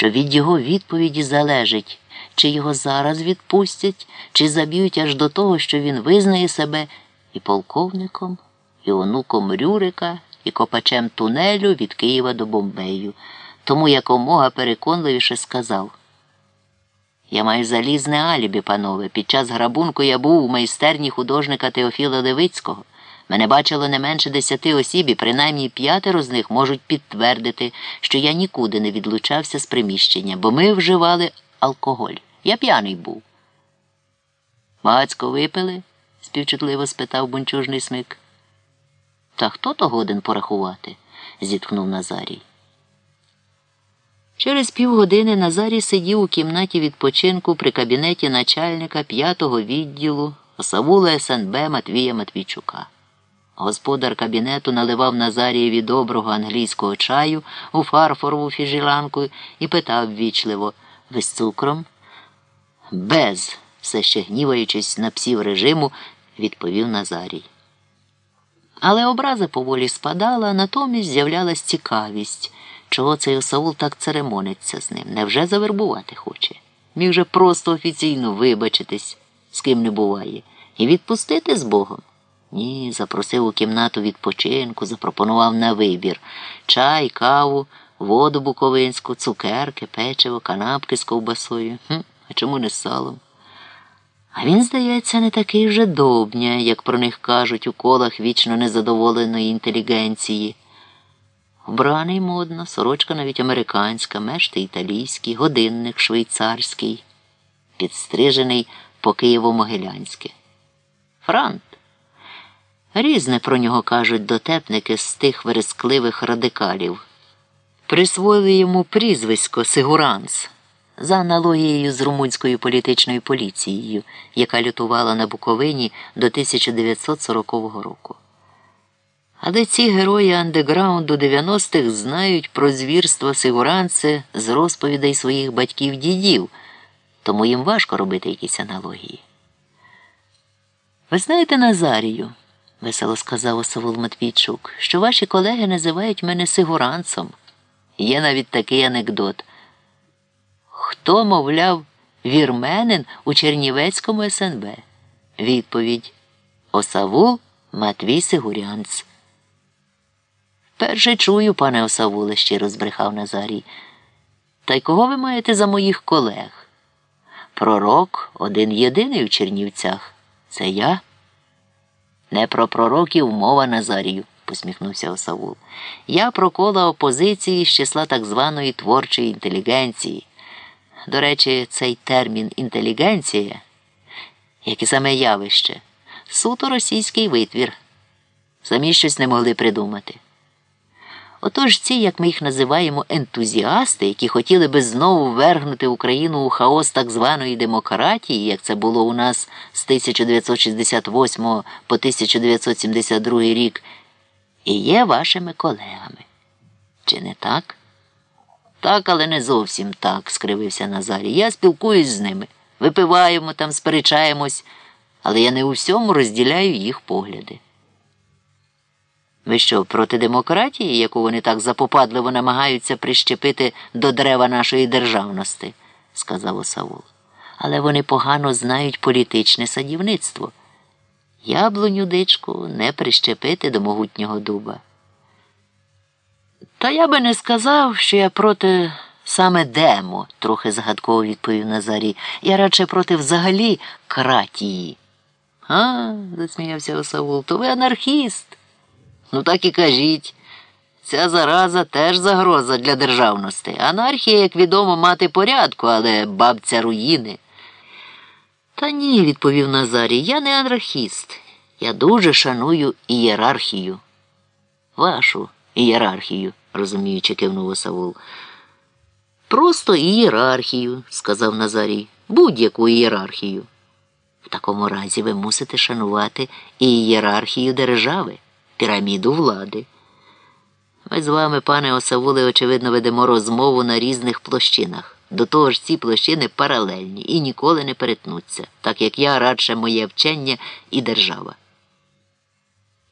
що від його відповіді залежить, чи його зараз відпустять, чи заб'ють аж до того, що він визнає себе і полковником, і онуком Рюрика, і копачем тунелю від Києва до Бомбею. Тому якомога переконливіше сказав. Я маю залізне алібі, панове. Під час грабунку я був у майстерні художника Теофіла Левицького. Мене бачило не менше десяти осіб, і принаймні п'ятеро з них можуть підтвердити, що я нікуди не відлучався з приміщення, бо ми вживали алкоголь. Я п'яний був. Багацько випили? співчутливо спитав бунчужний смик. Та хто то годен порахувати? зітхнув Назарій. Через півгодини Назарій сидів у кімнаті відпочинку при кабінеті начальника п'ятого відділу Осавула СНБ Матвія Матвійчука. Господар кабінету наливав Назарієві доброго англійського чаю у фарфорову фіжіланку і питав ввічливо ви з цукром? Без, все ще гніваючись на псів режиму, відповів Назарій. Але образа поволі спадала, натомість з'являлась цікавість, чого цей осаул так церемониться з ним. Невже завербувати хоче? Міг же просто офіційно вибачитись, з ким не буває, і відпустити з Богом. Ні, запросив у кімнату відпочинку, запропонував на вибір чай, каву, воду буковинську, цукерки, печиво, канапки з ковбасою. Хм, А чому не з салом? А він, здається, не такий вже довбня, як про них кажуть у колах вічно незадоволеної інтелігенції. Вбраний модно, сорочка навіть американська, мешти італійський, годинник швейцарський, підстрижений по Києво-Могилянськи. Франт. Різне про нього кажуть дотепники з тих верескливих радикалів. Присвоїли йому прізвисько Сигуранс за аналогією з румунською політичною поліцією, яка лютувала на Буковині до 1940 року. Але ці герої андеграунду 90-х знають про звірства Сигуранце з розповідей своїх батьків-дідів, тому їм важко робити якісь аналогії. Ви знаєте Назарію, весело сказав Осавул Матвійчук, що ваші колеги називають мене Сигуранцом. Є навіть такий анекдот. Хто, мовляв, вірменин у Чернівецькому СНБ? Відповідь Осавул Матвій Сигурянц. Перше чую, пане Осавуле, щиро збрехав Назарій. Та й кого ви маєте за моїх колег? Пророк один єдиний у Чернівцях. Це я? Не про пророків мова Назарію, посміхнувся Осавул. Я про кола опозиції з числа так званої творчої інтелігенції. До речі, цей термін інтелігенція, як і саме явище, суто російський витвір. Самі щось не могли придумати. Отож ці, як ми їх називаємо, ентузіасти, які хотіли би знову ввергнути Україну у хаос так званої демократії, як це було у нас з 1968 по 1972 рік, і є вашими колегами. Чи не так? Так, але не зовсім так, скривився Назарій. Я спілкуюсь з ними, випиваємо там, сперечаємось, але я не у всьому розділяю їх погляди. Ви що, проти демократії, яку вони так запопадливо намагаються прищепити до дерева нашої державності, сказав Осавул. Але вони погано знають політичне садівництво. Яблуню дичку не прищепити до могутнього дуба. Та я би не сказав, що я проти саме демо, трохи загадково відповів Назарій. Я радше проти взагалі кратії. А, засміявся Осавул, то ви анархіст. Ну так і кажіть. Ця зараза теж загроза для державності. Анархія, як відомо, мати порядку, але бабця руїни. Та ні, відповів Назарій, я не анархіст. Я дуже шаную ієрархію. Вашу ієрархію, розуміючи, кивнув Савул. Просто ієрархію, сказав Назарій, будь-яку ієрархію. В такому разі ви мусите шанувати ієрархію держави піраміду влади. Ми з вами, пане Осавуле, очевидно, ведемо розмову на різних площинах. До того ж, ці площини паралельні і ніколи не перетнуться, так як я радше моє вчення і держава.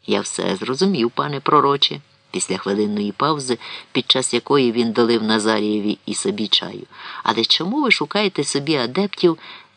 Я все зрозумів, пане пророче, Після хвилинної паузи, під час якої він долив Назарієві і собі чаю. Але чому ви шукаєте собі адептів?